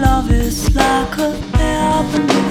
Love is like a balcony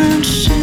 and she